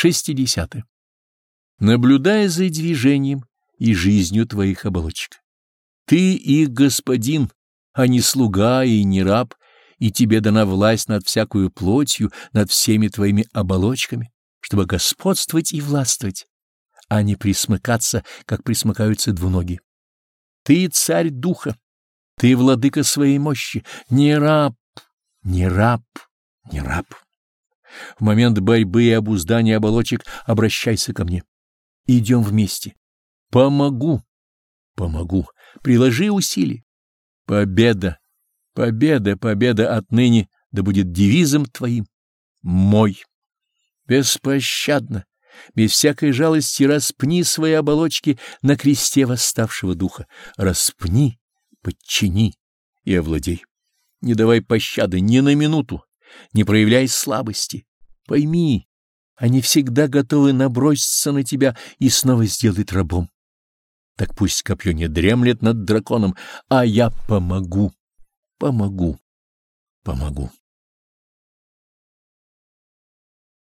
60. Наблюдая за движением и жизнью твоих оболочек. Ты их господин, а не слуга и не раб, и тебе дана власть над всякую плотью, над всеми твоими оболочками, чтобы господствовать и властвовать, а не присмыкаться, как присмыкаются двуногие. Ты царь духа, ты владыка своей мощи, не раб, не раб, не раб. В момент борьбы и обуздания оболочек обращайся ко мне. Идем вместе. Помогу, помогу, приложи усилия. Победа, победа, победа отныне да будет девизом твоим. Мой. Беспощадно, без всякой жалости распни свои оболочки на кресте восставшего духа. Распни, подчини и овладей. Не давай пощады ни на минуту, не проявляй слабости. Пойми, они всегда готовы наброситься на тебя и снова сделать рабом. Так пусть копье не дремлет над драконом, а я помогу, помогу, помогу.